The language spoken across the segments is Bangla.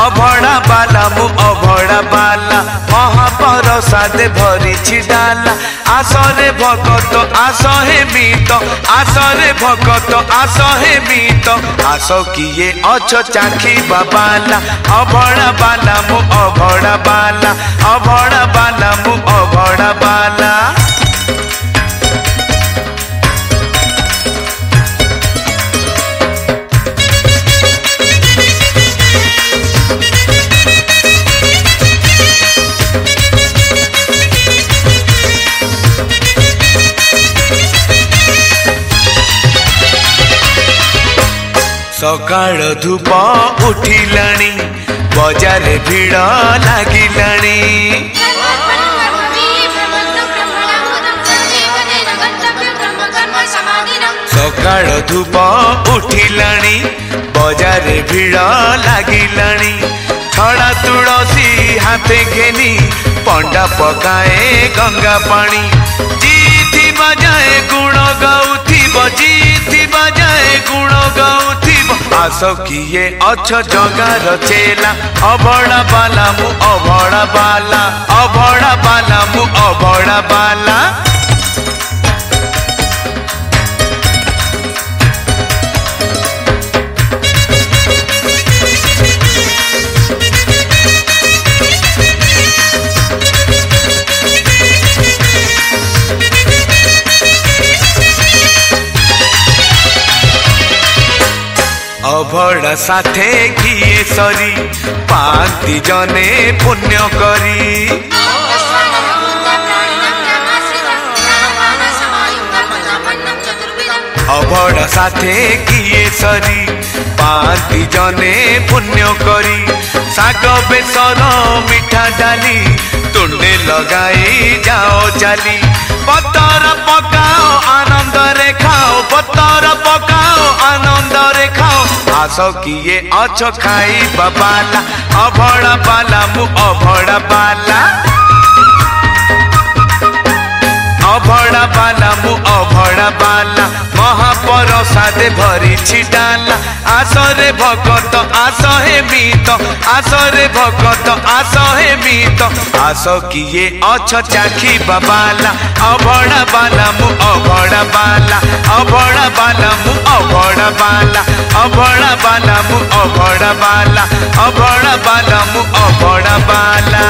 अभडा बाला मु अभडा बाला महा परसादे भरी छि डाला आसो रे भगत आसो हे मीत आसो भगत आसो हे मीत आसो कि ये ओछो चाखी बाबाला बाला मु अभडा बाला अभडा बाला मु अभडा बाला ସକାଳ ଧୂପ ଉଠିଲାଣି ବଜାରରେ ଭିଡ଼ ଲାଗିଲାଣି ସକାଳ ଧୂପ ଉଠିଲାଣି ବଜାରରେ ଭିଡ଼ ଲାଗିଲାଣି ଛଡ଼ା ତୁଳସୀ ହାତେ ଘେନି ପଣ୍ଡା ପକାଏ ଗଙ୍ଗା ପାଣି ଜିଥିବ ଯାଏ ଗୁଣ ଗାଉଥିବ ଜିଥିବ ଯାଏ ଗୁଣ ଗାଉଥିବ আসো কিয়ে অছ জগার চেলা অভড়া বালা মু অভড়া বালা অভড়া বালা মু অভড়া বালা ভড় সাথে গিয়ে সরি পাঁচটি জনে পুণ্য করি অভড় সাথে গিয়ে সরি পাঁচটি জনে পুণ্য করি শাগ বেসর মিঠা ডালি তুণ্ডে লগাই যাও চালি পতর পক आशो किए अछो खाई बाला अभड़ा बाला मु अभड़ा बाला अभड़ा बाला मु अभड़ा बाला महा प्रसाद भरी डाला आसरे भगत आस हे मीत आसरे भगत आस हे मीत आस किए अछ चाखी बाला अबड़ा बाला मु अबड़ा बाला अबड़ा बाला मु अबड़ा बाला अबड़ा बाला मु अबड़ा बाला अबड़ा बाला मु अबड़ा बाला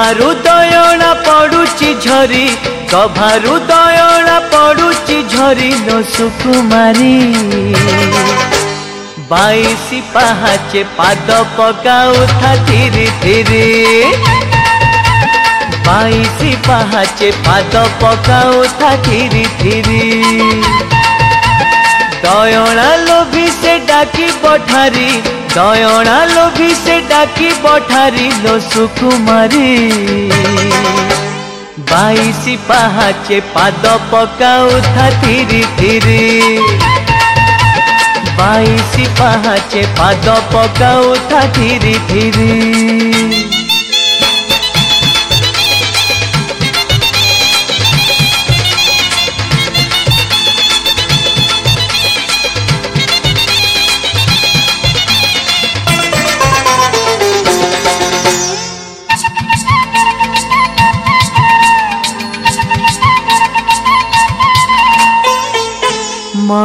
କଭାରୁ ଦୟଣା ପଡ଼ୁଛି ଝରି କଭାରୁ ଦୟଣା ପଡ଼ୁଛି ଝରି ଲୋ ସୁକୁମାରୀ বাইশি পাহাচে পাদ পকাউথা ধীরে ধীরে বাইশি পাহাচে পাদ পকাউথা ধীরে ধীরে দয়না লোভি সে ডাকি পঠারি দয়না লোভি সে ডাকি পঠারিলো সুকুমারী বাইশি পাহাচে পাদ পকাউথা ধীরে ধীরে বাইশি পাহাচে পাদ পকাউথা ধীরে ধীরে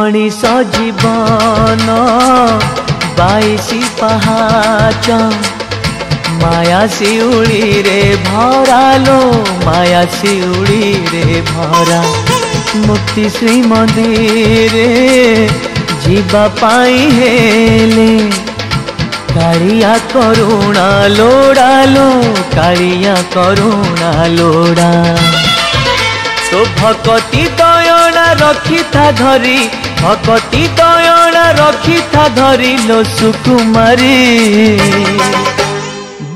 ମଣିଷ ଜୀବନ ବାଇଶି ପାହାଚ ମାୟା ଶିଉଳିରେ ଭରାଲୋ ମାୟା ଶିଉଳିରେ ଭରା ମୁକ୍ତି ଶ୍ରୀମନ୍ଦିରେ ଯିବା ପାଇଁ ହେଲେ କାଳିଆ କରୁଣା ଲୋଡ଼ାଲୋ କାଳିଆ କରୁଣା ଲୋଡ଼ା ତୋ ଭକତି ଦୟଣା ରଖିଥା ଧରି ভকতি দয়না রক্ষিতা ধরিল সুকুমারী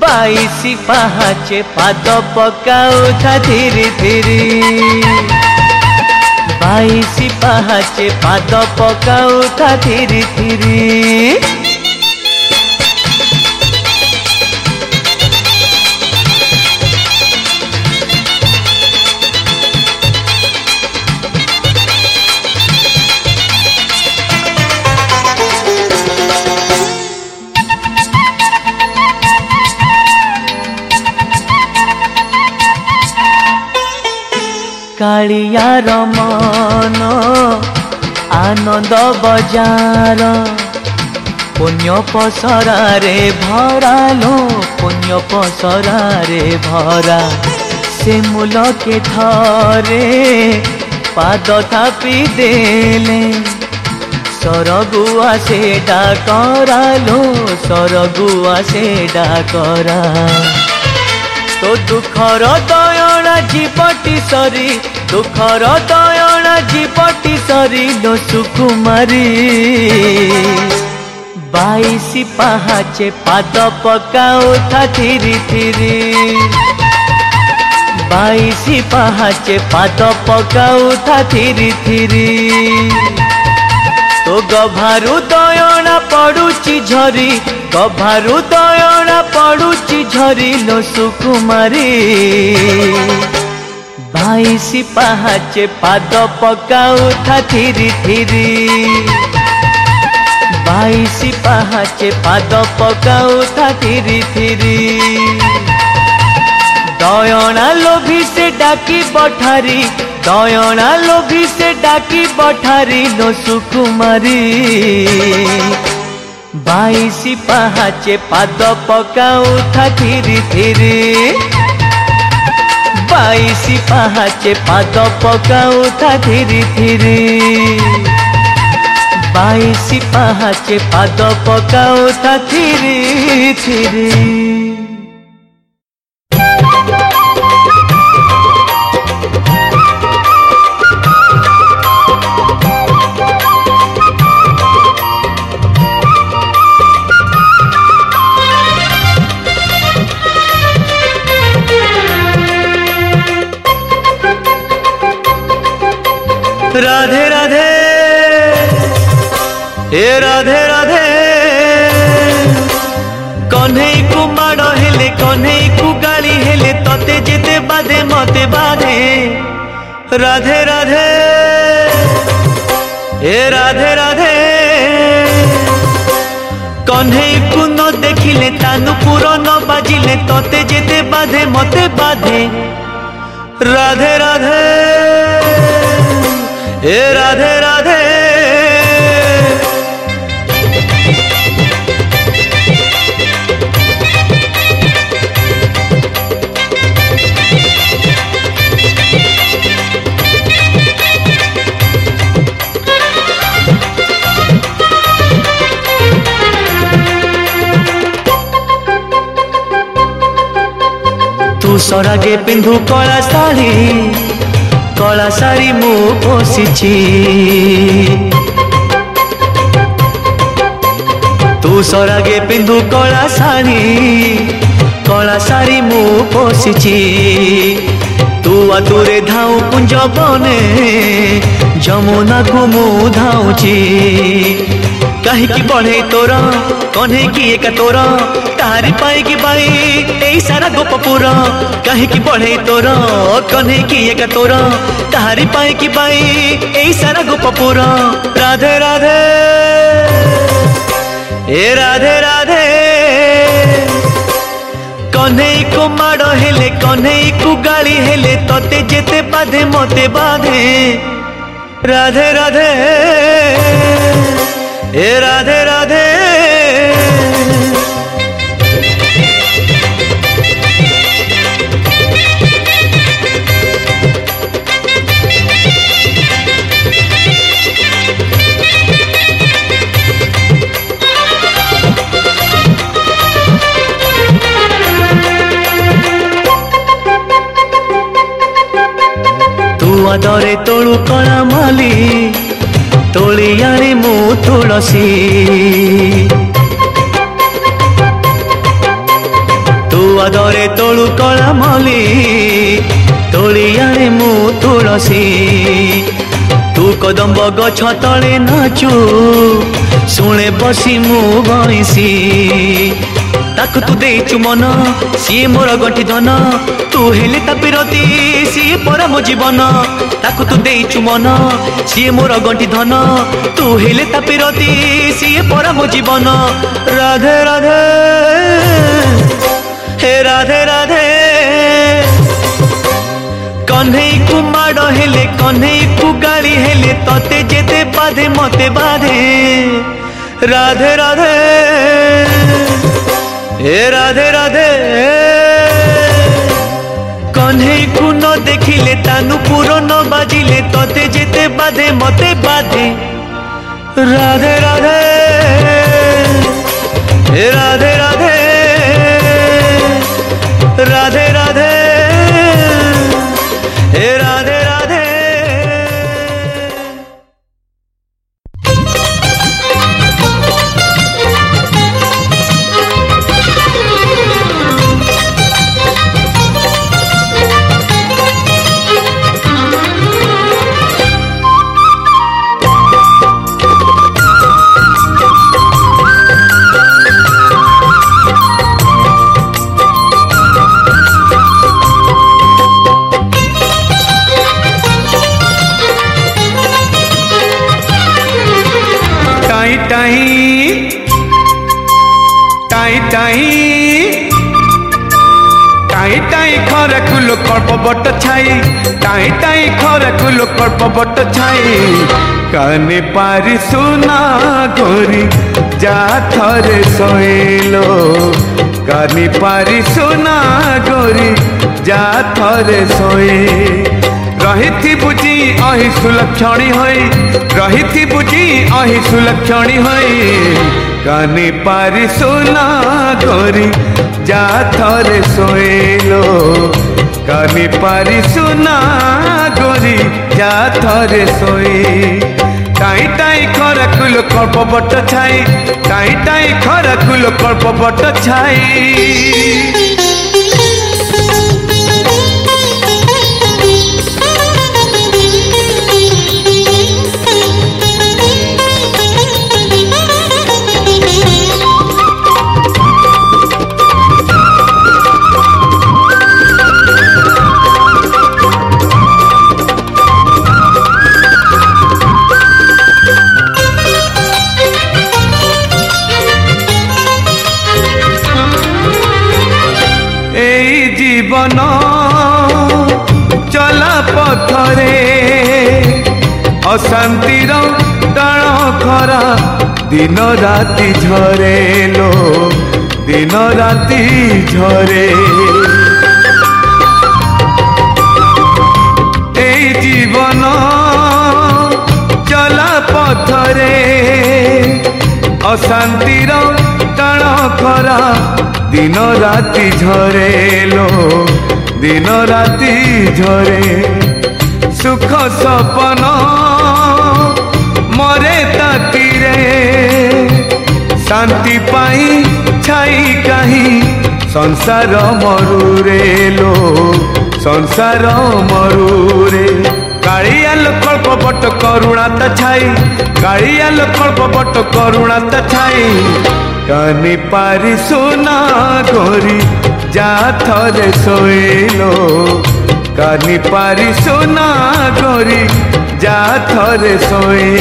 বাইশি পাহাচে পাদ পকাও থা ধীরে ধীরে বাইশি পাহাচে পাদ পকাও থা ধীরে ধীরে କାଳିଆର ମନ ଆନନ୍ଦ ବଜାର ପୁଣ୍ୟ ପସରାରେ ଭରା ଲୋ ପୁଣ୍ୟ ପସରାରେ ଭରା ସେ ମୁଲକେ ଥରେ ପାଦ ଥାପି ଦେଲେ ସରଗୁଆ ସେ ଡାକରା ଲୋ ସରଗୁଆ ସେ ଡାକରା ତୋ ଦୁଃଖର ତ दयना जीवटी सरी दुखर दयना जीवटी सरी दोसुकुमारी बाईसी पहाचे पाद पकाओ था थिरी थिरी बाईसी पहाचे पाद पकाओ था थिरी थिरी ତୋ ଗଭାରୁ ଦୟଣା ପଡ଼ୁଛି ଝରି ଗଭାରୁ ଦୟଣା ପଡ଼ୁଛି ଝରି ଲୋ ସୁକୁମାରୀ ଭାଇସି ପାହାଚେ ପାଦ ପକାଉଥା ଥିରି ଥିରି ଭାଇସି ପାହାଚେ ପାଦ ପକାଉଥା ଥିରି ଥିରି ଦୟଣା ଲୋଭି ସେ ଡାକି ପଠାରି নয়না লোভিতে ডাকি পঠারি নসুকুমারী বাইশি পাহাচে পাদ পকাউ থাকিরি থিরি বাইশি পাহাচে পাদ পকাউ থাকিরি থিরি বাইশি পাহাচে পাদ পকাউ থাকিরি থিরি রাধে রাধে এ রাধে রাধে কনেই কুমার হেলে কনেই কুগালি হেলে ততে যেতে বাদে মতে বাধে রাধে রাধে এ রাধে রাধে কনেই কুন দেখিলে তানু পুরন বাজিলে ততে যেতে বাধে মতে বাধে রাধে রাধে हे राधे राधे तू सरागे पिंधु कला साड़ी କଳା ଶାଢ଼ୀ ମୁଁ ପୋଷିଛି ତୁ ସରାଗେ ପିନ୍ଧୁ କଳା ଶାଢ଼ୀ କଳା ଶାଢ଼ୀ ମୁଁ ପୋଷିଛି ତୁ ଆତୁରେ ଧାଉ କୁଞ୍ଜ ବନେ ଯମୁନାକୁ ମୁଁ ଧାଉଁଛି कहीं की बढ़े तोर कन्हे की एक तोर तारी पाए की बाई ए सारा गोप कहीं कहे की बढ़े तोर कन्हे की एक तोर तारी पाए की बाई ए सारा गोप राधे राधे ए राधे राधे कन्हे को माड़ हेले कन्हे को गाली हेले तोते जेते बाधे मते बाधे राधे राधे हे राधे राधे तू आदरे तळू कला माली ତୋଳିଆଣି ମୁଁ ତୁଳସୀ ତୁ ଆଦରେ ତୋଳୁ କଳା ମଲି ତୋଳିଆଣି ମୁଁ ତୁଳସୀ ତୁ କଦମ୍ବ ଗଛ ତଳେ ନାଚୁ ଶୁଣେ ବସି ମୁଁ ବଇଁଶୀ ତାକୁ ତୁ ଦେଇଛୁ ମନ ସିଏ ମୋର ଗଣ୍ଠି ଧନ ତୁ ହେଲେ ତା ବିରତି ସିଏ ପର ମୋ ଜୀବନ ତାକୁ ତୁ ଦେଇଛୁ ମନ ସିଏ ମୋର ଗଣ୍ଠି ଧନ ତୁ ହେଲେ ତା ବିରତି ସିଏ ପର ମୋ ଜୀବନ ରାଧେ ରାଧେ ହେ ରାଧେ ରାଧେ କହ୍ନେଇକୁ ମାଡ଼ ହେଲେ କହ୍ନେଇକୁ ଗାଳି ହେଲେ ତତେ ଯେତେ ବାଧେ ମତେ ବାଧେ ରାଧେ ରାଧେ হে রাধে রাধে কনহেই কুন দেখিলে তানু পুরনো বাজিলে ততে যেতে বাধে মতে বাধে রাধে রাধে হে রাধে রাধে बट छाई काने पारी सुना गोरी जा थरे सोइलो काने पारी सुना गोरी जा थरे सोई ରହିଥିବୁ ଜି ଅହି ସୁଲକ୍ଷଣୀ ହୋଇ ରହିଥିବୁ ଜି ଅହି ସୁଲକ୍ଷଣୀ ହୋଇ কানে পারি সোনা করি যা থরে শোয়েলো কানে পারি সোনা করি যা থরে শোয়ে টাই টাই খরাকুলো কল্প বট ছাই টাই টাই খরাকুলো কল্প বট ছাই দিন রাতি ঝরে লো দিন রাতি ঝরে এই জীবন চলা পথরে অশান্তির টাণ খরা দিন রাতি ঝরে লো দিন রাতি ঝরে সুখ সপন जाती रे शांति पाई छाई कहीं संसार मरू रे लो संसार मरू रे कालिया लकल्प बट करुणा त छाई कालिया लकल्प बट करुणा त छाई कानी पारी सुना गोरी जा थरे सोए लो कानी पारी सुना गोरी जा थरे सोए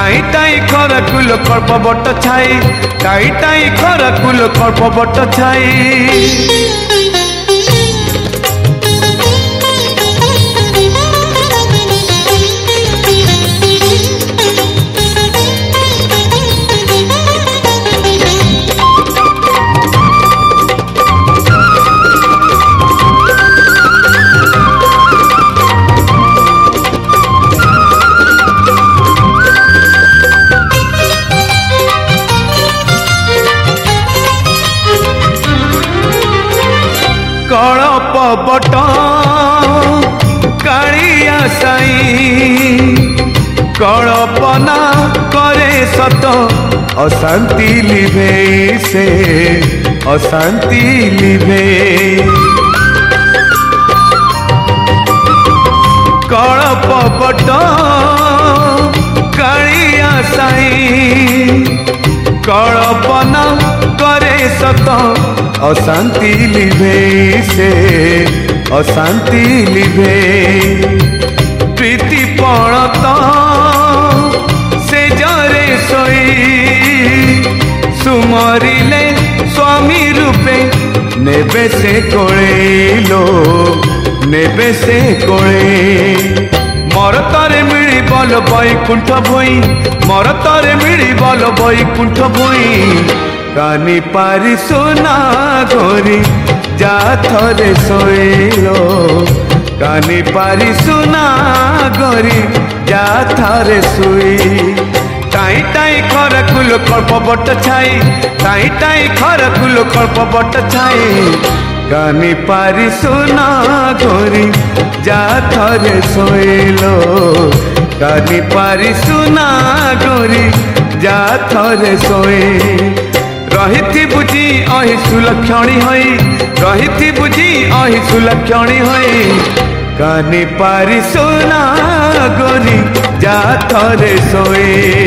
তাই টাই খরা কল্প বট ছাই তাই টাই খরা কল্প বট ছাই সত অশান্তি লিভে সে অশান্তি লিভে কড়পপট কালিয়া সাই কড়পন করে সত অশান্তি লিভে সে অশান্তি লিভে প্রীতি পড়ত ଶୋଇ ସୁମରିଲେ ସ୍ୱାମୀ ରୂପେ ନେବେ ସେ କୋଳେଇଲୋ ନେବେ ସେ କୋଳେଇ ମୋର ତରେ ମିଳିବଲ ବୈକୁଣ୍ଠ ଭୂଇଁ ମୋର ତରେ ମିଳିବଲ ବୈକୁଣ୍ଠ ଭୂଇଁ কানি পারি সোনা ঘরি যা থরে শৈল কানি পারি সোনা ঘরি যা থরে শুই টাই টাই খরা কুলো কল্প বট ছাই টাই টাই খরা কুলো কল্প বট ছাই কানি পারি সোনা ঘরি যা থরে শোইল কানি পারি সোনা ঘরি যা থরে শোয়ে রহিথি বুঝি অহি সুলক্ষণী হই রহিথি বুঝি অহি সুলক্ষণী হই কানি পারি সোনা গরি যা থরে শোয়ে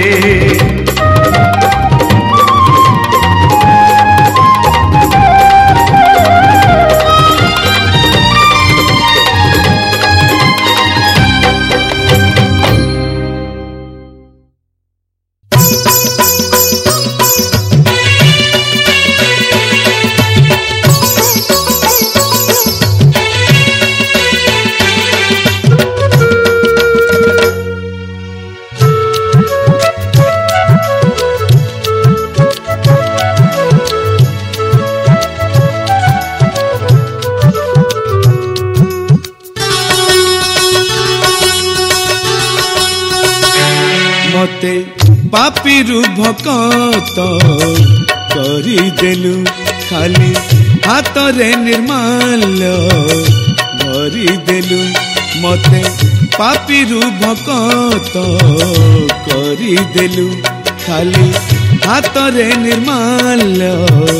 ଦେଲୁ ଖାଲି ହାତରେ ନିର୍ମାଲ୍ୟ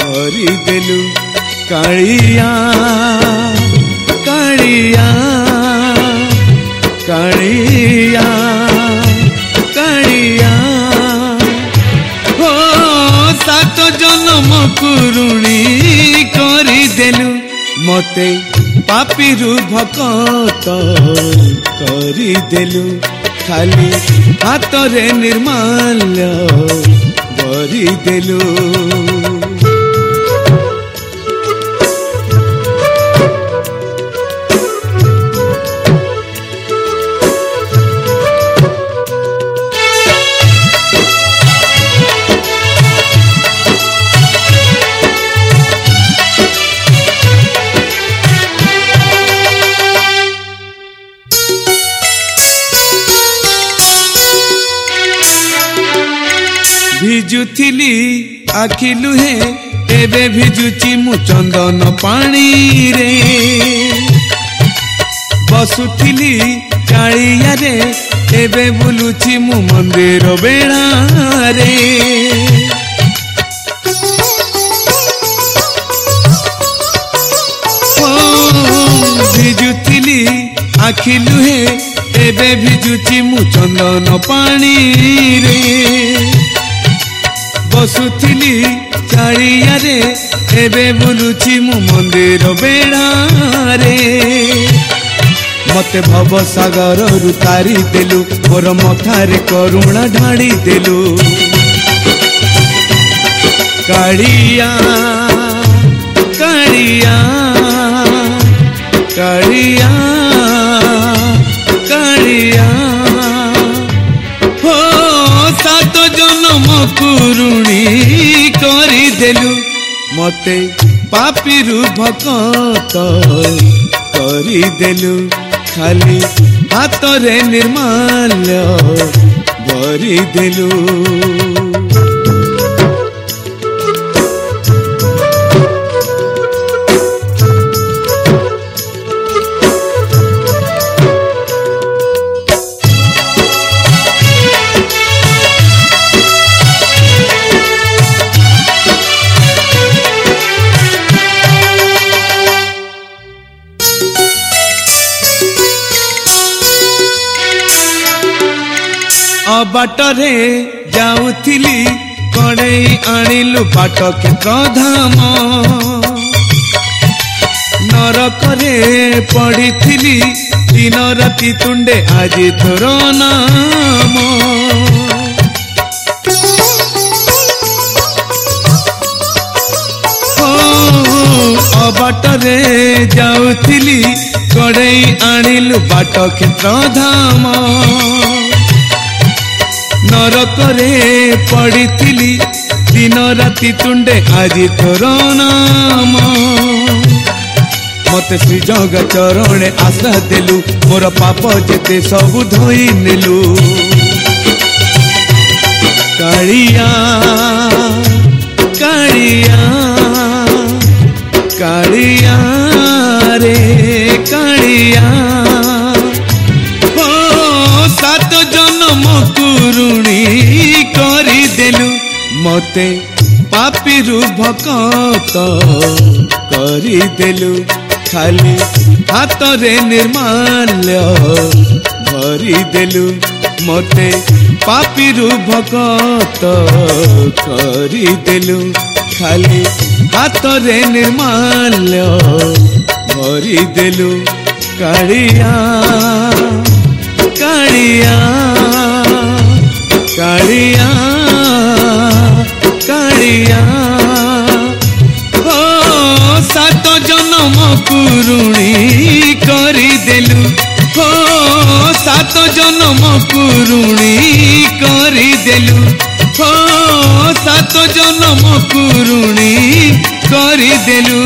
ଭରିଦେଲୁ କାଳିଆ କାଳିଆ କାଳିଆ କାଳିଆ ଓ ସାତ ଜନ୍ମ ପୁରୁଣି କରିଦେଲୁ ମୋତେ ପାପିରୁ ଭକତ କରିଦେଲୁ ଖାଲି ହାତରେ ନିର୍ମାଲ୍ୟ ଧରିଦେଲୁ ଥିଲି ଆଖି ଲୁହେ ଏବେ ଭିଜୁଛି ମୁଁ ଚନ୍ଦନ ପାଣିରେ ବସୁଥିଲି ଚାଳିଆରେ ଏବେ ବୁଲୁଛି ମୁଁ ମନ୍ଦିର ବେଳାରେ ଭିଜୁଥିଲି ଆଖି ଲୁହେ ଏବେ ଭିଜୁଛି ମୁଁ ଚନ୍ଦନ ପାଣିରେ ବସୁଥିଲି ଚାରିଆରେ ଏବେ ବୁଲୁଛି ମୁଁ ମନ୍ଦିର ବେଣାରେ ମୋତେ ଭବ ସାଗରରୁ ତାରି ଦେଲୁ ମୋର ମଥାରେ କରୁଣା ଢାଳି ଦେଲୁ କାଳିଆ କାଳିଆ କାଳିଆ କାଳିଆ ଜନମକୁ ଋଣୀ କରିଦେଲୁ ମୋତେ ପାପିରୁ ଭକତ କରିଦେଲୁ ଖାଲି ହାତରେ ନିର୍ମାଲ୍ୟ ଭରିଦେଲୁ ବାଟରେ ଯାଉଥିଲି କଡ଼େଇ ଆଣିଲୁ ବାଟ କ୍ଷେତ୍ର ଧାମ ନରକରେ ପଡ଼ିଥିଲି ଦିନ ରାତି ତୁଣ୍ଡେ ଆଜି ଥର ନାମ ବାଟରେ ଯାଉଥିଲି କଡ଼େଇ ଆଣିଲୁ ବାଟ କ୍ଷେତ୍ର ଧାମ ନରକରେ ପଡ଼ିଥିଲି ଦିନ ରାତି ତୁଣ୍ଡେ ଆଜି ତୋର ନାମ ମତେ ଶ୍ରୀଜଗ ଚରଣେ ଆଶା ଦେଲୁ ମୋର ପାପ ଯେତେ ସବୁ ଧୋଇ ନେଲୁ କାଳିଆ କାଳିଆ କାଳିଆ ରେ କାଳିଆ মতে পাপিরু ভকত করিদেলু খালি হাতরে নির্মাল্য ভরিদেলু মতে পাপিরু ভকত করিদেলু খালি হাতরে নির্মাল্য ভরিদেলু কালিয়া কালিয়া কালিয়া ଜନମକୁ ଋଣୀ କରିଦେଲୁ ହୋ ସାତ ଜନମକୁ ଋଣୀ କରିଦେଲୁ ହୋ ସାତ ଜନମକୁ ଋଣୀ କରିଦେଲୁ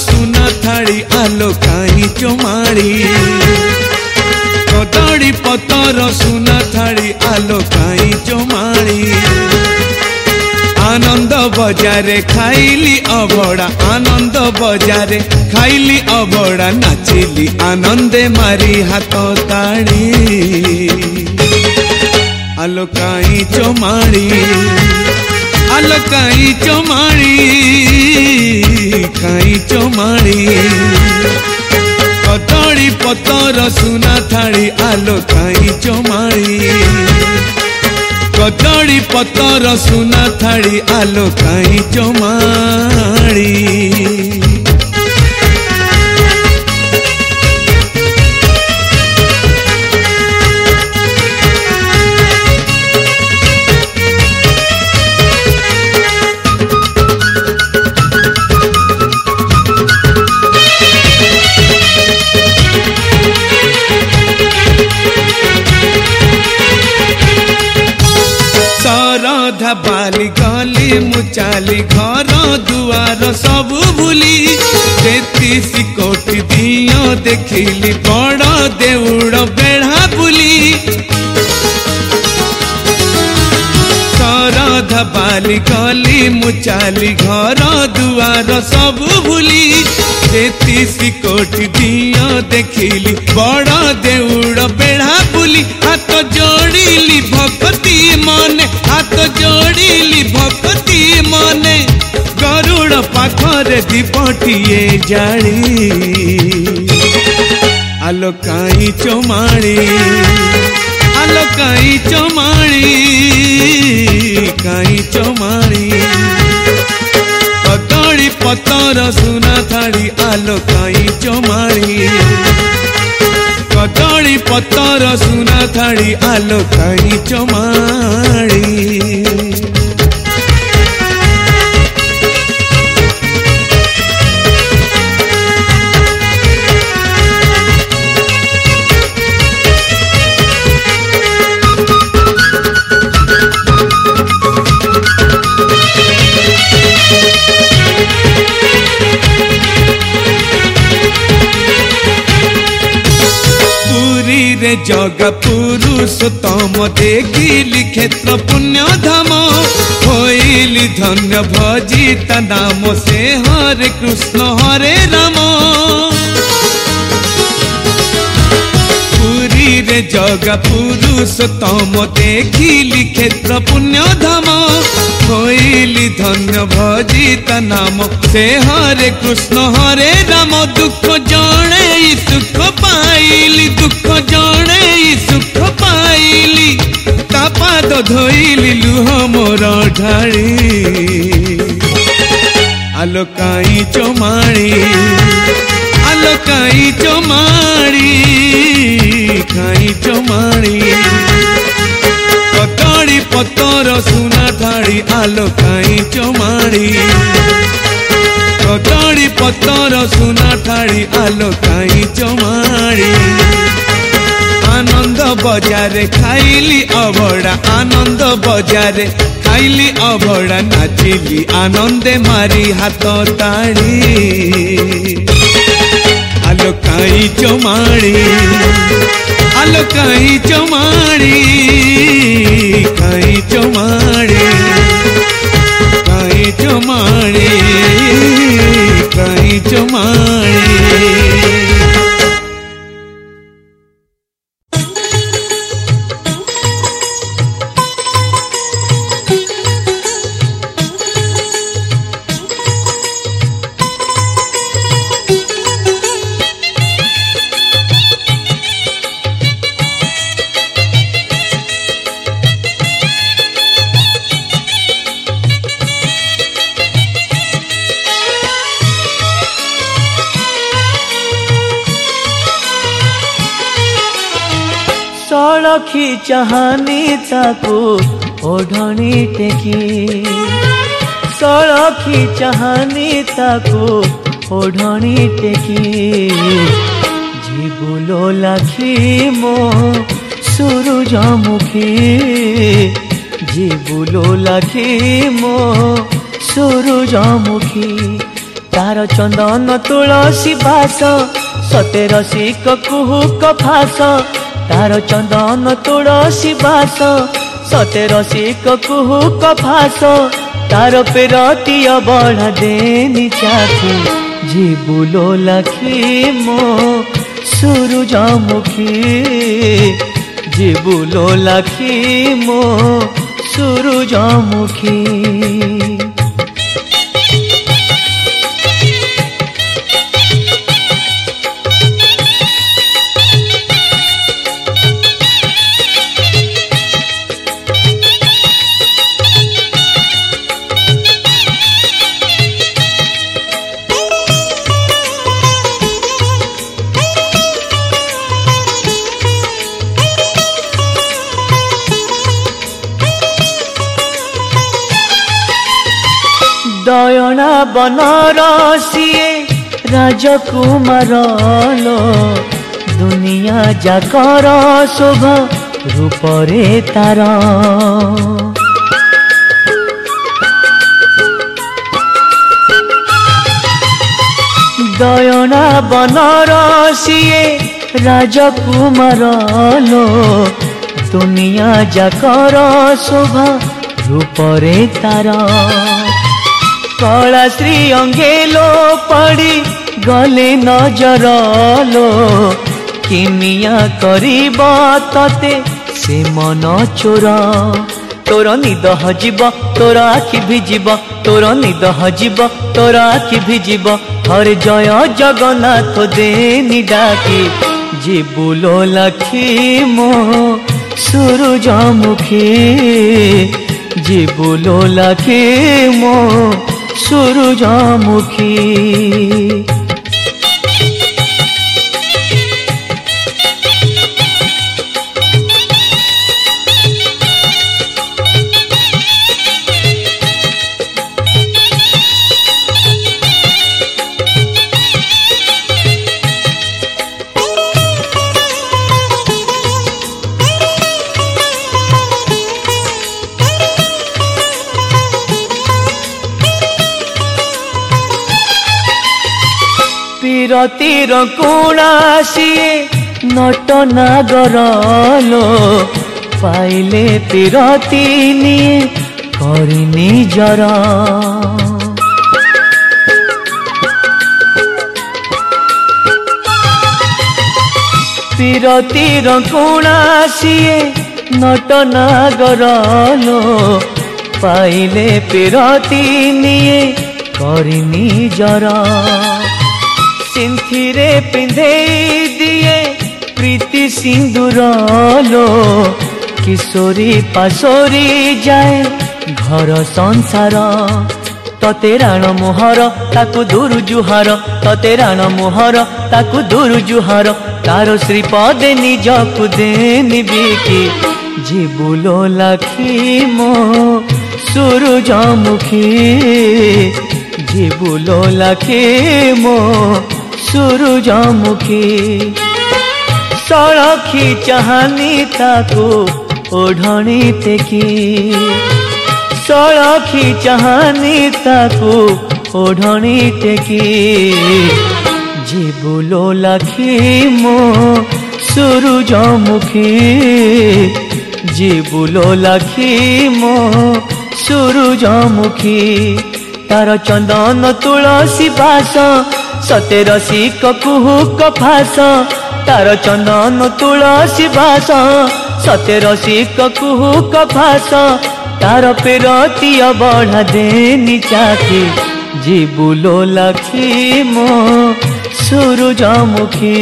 ସୁନା ଥାଳି ଆଲୋ କାହିଁ ଚମାଳି କଦଳୀ ପତର ସୁନା ଥାଳି ଆଲୋ କାହିଁ ଚମାଳି ଆନନ୍ଦ ବଜାରେ ଖାଇଲି ଅବଡ଼ା ଆନନ୍ଦ ବଜାରେ ଖାଇଲି ଅବଡ଼ା ନାଚିଲି ଆନନ୍ଦେ ମାରି ହାତ ତାଳି ଆଲୋ କାହିଁ ଚମାଳି હાલ કાઈ ચમાણી કાઈ ચમાણી કદળી પતર સુના થાળી આલો કાઈ ચમાણી કદળી પતર સુના થાળી આલો કાઈ ચમાણી ବୋଲି ମୁଁ ଚାଲି ଘର ଦୁଆର ସବୁ ଭୁଲି ତେତିଶ କୋଟି ଦିଅ ଦେଖିଲି ବଡ଼ ଦେଉଳ बाली कली मुचाली घर दुआर सब भूली जेती सिकोटी दियो देखिली बड़ा देउड़ बेढ़ा बुली हाथ जोड़िली भक्ति मने हाथ जोड़िली भक्ति मने गरुड़ पाखरे दीपटिए जाली आलो काई चमाणी चमाणी कई चमाणी पकड़ी पतर सुना थाली आल कई चमाणी ककडी पतर सुना थाली आल कई चमाणी ପୁରୀରେ ଜଗା ପୁରୁଷ ତମ ଦେଖିଲି କ୍ଷେତ୍ର ପୁଣ୍ୟ ଧାମ ହୋଇଲି ଧନ୍ୟ ଭଜି ତା ନାମ ସେ ହରେ କୃଷ୍ଣ ହରେ ରାମ ପୁରୀରେ ଜଗା ପୁରୁଷ ତମ ଦେଖିଲି କ୍ଷେତ୍ର ପୁଣ୍ୟ ଧାମ হইলি ধন্য ভজিত নাম সে হরে কৃষ্ণ হরে রাম দুঃখ জন ई सुख पाइली दुख जणे ई सुख पाइली ता पाद धोइली लुह मोर ढाळी আলো কাই চমাড়ি আলো কাই চমাড়ি কাই চমাড়ি কতড়ি পতর সুনা ঢাড়ি আলো কাই চমাড়ি କଟଳି ପତର ସୁନା ଥାଳି ଆଲୋକାଇ ଜମାଳି ଆନନ୍ଦ ବଜାରେ ଖାଇଲି ଅଭଡ଼ା ଆନନ୍ଦ ବଜାରେ ଖାଇଲି ଅଭଡ଼ା ନାଚିଲି ଆନନ୍ଦେ ମାରି ହାତ ତାଳି ଆଲୋକାଇ ଜମାଳି ଆଲୋକାଇ ଜମାଳି କାଇ ଜମାଳି കഴിച്ചു മായി ओणी टेकी सलखि चाहनेको ओढी टेकी बोलो मो सुरुजमुखी लाखी मो सुरुजमुखी तार चंदन तुलसी बास सतेर सिहुक फास तार चंदन तुलसी बास সতে রসিক কুহুক ফাঁস তার পেরতীয় বড়া দেনি চাকু জীবুলো লাখি মো সূরুজমুখী জীবুলো লাখি মো সূরুজমুখী ବନର ସିଏ ରାଜକୁମାର ଲୋ ଦୁନିଆ ଯାକର ଶୋଭ ରୂପରେ ତାର ଦୟଣା ବନର ସିଏ ରାଜକୁମାର ଲୋ দুনিয়া যাকর শোভা রূপরে তারা কলা শ্রী অঙ্গে লো পড়ি গলে নজর লো কিমিয়া করিব ততে সে মন চোর তোর নিদ হজিব তোর আখি ভিজিব তোর নিদ হজিব তোর আখি ভিজিব হরে জয় জগন্নাথ দেনি ডাকি জীবুল লাখি মো সূরজমুখী জীবুল লাখি মো सुरुजामुखी ଗତିର କୋଣାସିଏ ନଟନାଗର ଲୋ ପାଇଲେ ତିରତି ନିଏ କରି ନିଜର ତୀରତୀର କୋଣାସିଏ ନଟନାଗର ଲୋ পাইলে পেরতি নিয়ে করি নিজরা ସିନ୍ଥିରେ ପିନ୍ଧେଇ ଦିଏ প্রীতি সিন্দুর লো কিশোরী পাশোরী যায় ঘর সংসার ততে রাণ মোহর তাকু দূর জুহার ততে রাণ মোহর তাকু দূর জুহার তার শ্রী পদে নিজকু দেনিবি কি জীবুল লাখি মো সূরজমুখী জীবুল লাখি মো সূরজমুখী সড়খি চাহানি তাকো ওঢণি তেকি সড়খি চাহানি তাকো ওঢণি তেকি জীবুলো লাখি মো সূরজমুখী জীবুলো লাখি মো সূরজমুখী তার চন্দন তুলসী বাস সতে রসিক কুহুক ফাঁস তার চন্দন তুলসী ভাস সতে রসিক কুহুক ফাঁস তার পেরতীয় বড়া দেনি চাকি জীবুলো লাখি মো সূরজমুখী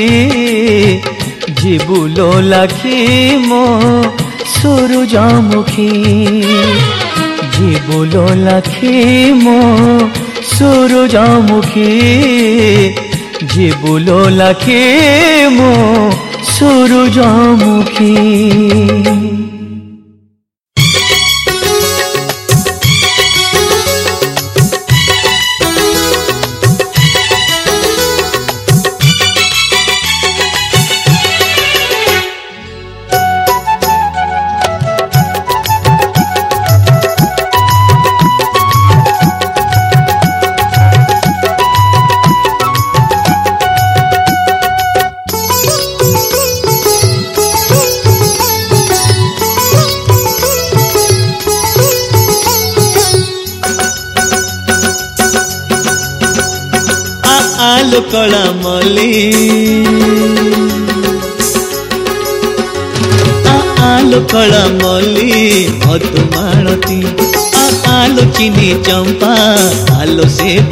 জীবুলো লাখি মো সূরজমুখী জীবুলো লাখি মো সূরজামুখী যে লাখে মো সূরজামুখী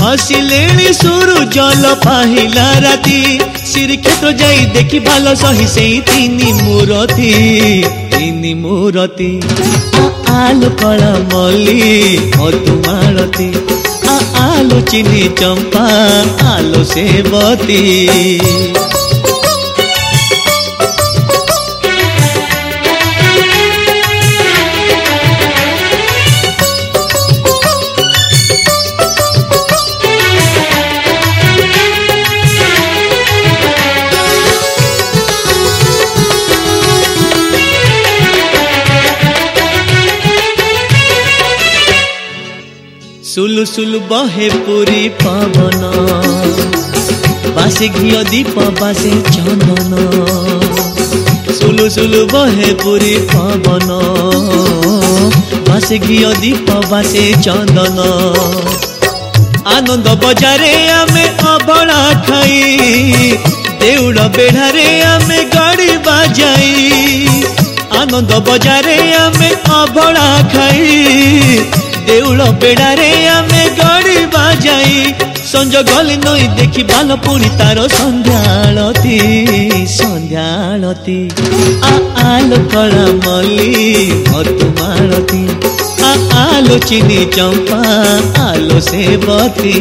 ହସିଲେଣି ସୁରୁ ଜଲ ପାହିଲା ରାତି ଶ୍ରୀକ୍ଷେତ୍ର ଯାଇ ଦେଖି ଭଲ ସହି ସେଇ ତିନି ମୂରତି ତିନି ମୂରତି ଆଲୁ କଳ ମଲ୍ଲି ମଧୁମାଳତି ଆଲୋ ଚିନି ଚମ୍ପା ଆଲୋ ସେବତୀ सुलसुल बहे पुरी पवन बासी घी दीप बासी चंदन सुलसुल बहे पुरी पवन बासी घी दीप बासे चंदन आनंद बजारे आमे अबला खाई देउड़ा बेढ़ारे आमे गाड़ी बजाई आनंद बजारे आमे अबला खाई দেউল বেড়ারে আমি গড়ি বাজাই সঞ্জ গলে নই দেখি ভালো পুরি তার সন্ধ্যালতি সন্ধ্যালতি আলো কলা মলি মতুমালতি আলো চিনি চম্পা আলো সেবতী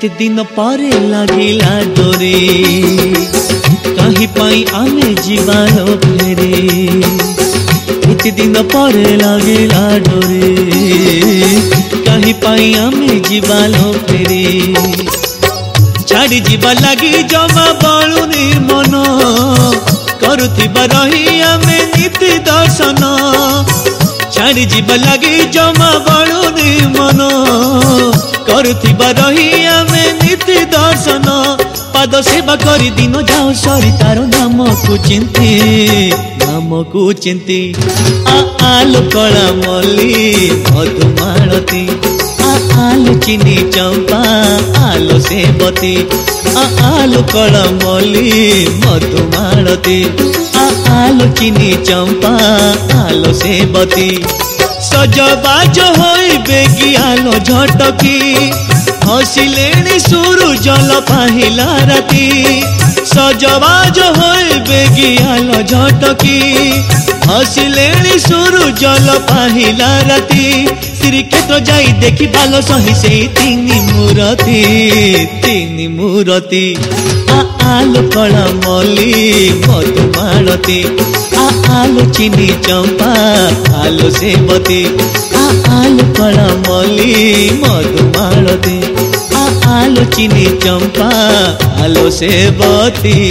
କେତେ ଦିନ ପରେ ଲାଗିଲା ଡୋରେ କାହିଁ ପାଇଁ ଆମେ ଯିବାର ଫେରେ କେତେ ଦିନ ପରେ ଲାଗିଲା ଡୋରେ କାହିଁ ପାଇଁ ଆମେ ଯିବାର ଫେରେ ଛାଡ଼ିଯିବା ଲାଗି ଜମା ବଳୁନି ମନ କରୁଥିବା ରହି ଆମେ ନୀତି ଦର୍ଶନ ଛାଡ଼ି ଯିବା ଲାଗି ଜମା ବଳୁନି ମନ କରୁଥିବା ରହି ଆମେ ନୀତି ଦର୍ଶନ ପାଦ ସେବା କରି ଦିନ ଯାଉ ସରି ତାର ନାମକୁ ଚିନ୍ତି ନାମକୁ ଚିନ୍ତି ଆଲୋକଳା ମଲ୍ଲି ମଧୁମାଳତୀ চিনি চম্পা আলো সেবতী আলু কলমলি মধুমালতী আলু চিনি চম্পা আলো সেবতী সজবাজ হই বেগি আলো ঝটকি হসিলেনি সূর্য জল পাহিলা রাতি ସଜବାଜ ହୋଇବେ ଗିଆଲ ଝଟକି ହସିଲେଣି ସୂରୁ ଜଲ ପାହିଲା ରାତି ଶ୍ରୀକ୍ଷେତ୍ର ଯାଇ ଦେଖି ପାଲ ସହି ସେଇ ତିନି ମୂରତି ତିନି ମୂରତି ଆଲୋକଳ ମଲି ମଧୁ ମାଳତୀ ଆଲୋ ଚିନି ଚମ୍ପା ଆଲୋ ସେବତୀ ଆଲୋକଳ ମଲି ମଧୁ ମାଳତୀ आलो चीनी चंपा आलो से बती